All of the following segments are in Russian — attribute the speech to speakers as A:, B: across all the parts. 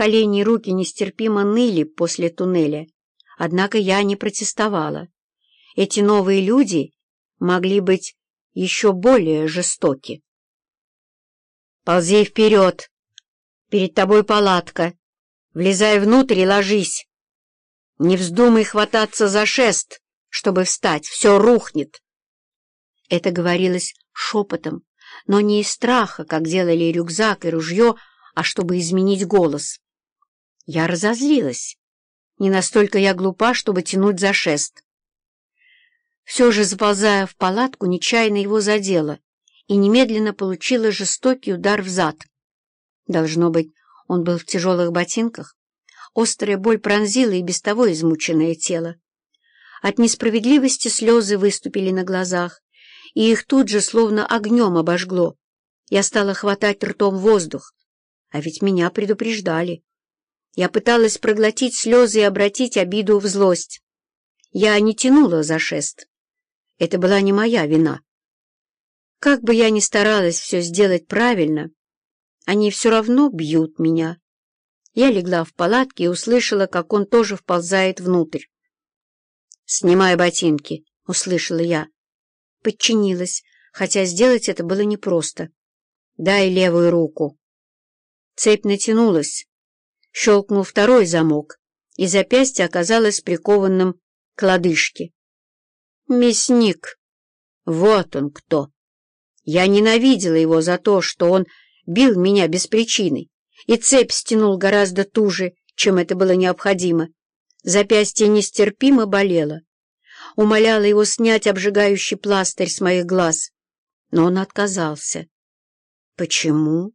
A: колени и руки нестерпимо ныли после туннеля. Однако я не протестовала. Эти новые люди могли быть еще более жестоки. «Ползи вперед! Перед тобой палатка. Влезай внутрь и ложись. Не вздумай хвататься за шест, чтобы встать, все рухнет!» Это говорилось шепотом, но не из страха, как делали рюкзак и ружье, а чтобы изменить голос. Я разозлилась. Не настолько я глупа, чтобы тянуть за шест. Все же, заползая в палатку, нечаянно его задела и немедленно получила жестокий удар в зад. Должно быть, он был в тяжелых ботинках. Острая боль пронзила и без того измученное тело. От несправедливости слезы выступили на глазах, и их тут же словно огнем обожгло. Я стала хватать ртом воздух, а ведь меня предупреждали. Я пыталась проглотить слезы и обратить обиду в злость. Я не тянула за шест. Это была не моя вина. Как бы я ни старалась все сделать правильно, они все равно бьют меня. Я легла в палатке и услышала, как он тоже вползает внутрь. «Снимай ботинки», — услышала я. Подчинилась, хотя сделать это было непросто. «Дай левую руку». Цепь натянулась. Щелкнул второй замок, и запястье оказалось прикованным к лодыжке. «Мясник! Вот он кто!» Я ненавидела его за то, что он бил меня без причины, и цепь стянул гораздо туже, чем это было необходимо. Запястье нестерпимо болело. Умоляла его снять обжигающий пластырь с моих глаз, но он отказался. Почему?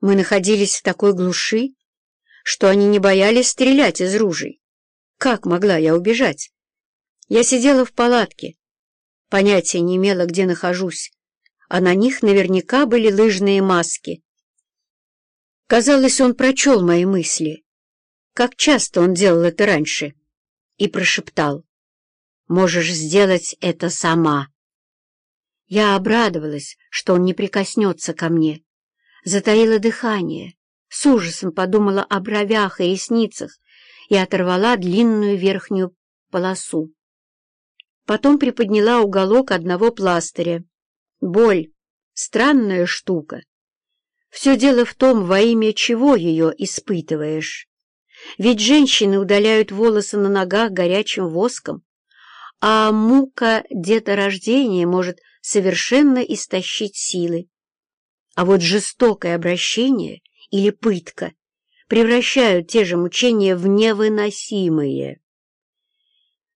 A: Мы находились в такой глуши, что они не боялись стрелять из ружей. Как могла я убежать? Я сидела в палатке, понятия не имела, где нахожусь, а на них наверняка были лыжные маски. Казалось, он прочел мои мысли, как часто он делал это раньше, и прошептал, «Можешь сделать это сама». Я обрадовалась, что он не прикоснется ко мне, затаила дыхание, с ужасом подумала о бровях и ресницах и оторвала длинную верхнюю полосу. Потом приподняла уголок одного пластыря. Боль — странная штука. Все дело в том, во имя чего ее испытываешь. Ведь женщины удаляют волосы на ногах горячим воском, а мука деторождения может совершенно истощить силы. А вот жестокое обращение или пытка превращают те же мучения в невыносимые.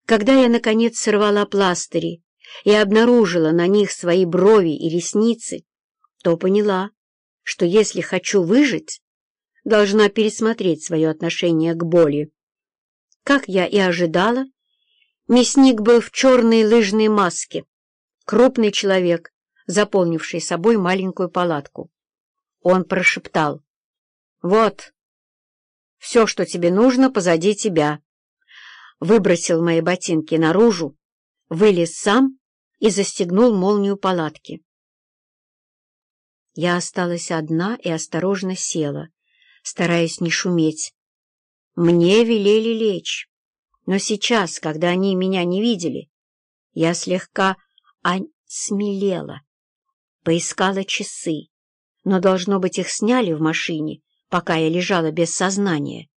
A: Когда я, наконец, сорвала пластыри и обнаружила на них свои брови и ресницы, то поняла, что если хочу выжить, должна пересмотреть свое отношение к боли. Как я и ожидала, мясник был в черной лыжной маске, крупный человек, заполнивший собой маленькую палатку. Он прошептал. «Вот, все, что тебе нужно, позади тебя». Выбросил мои ботинки наружу, вылез сам и застегнул молнию палатки. Я осталась одна и осторожно села, стараясь не шуметь. Мне велели лечь, но сейчас, когда они меня не видели, я слегка смелела. Поискала часы, но, должно быть, их сняли в машине, пока я лежала без сознания.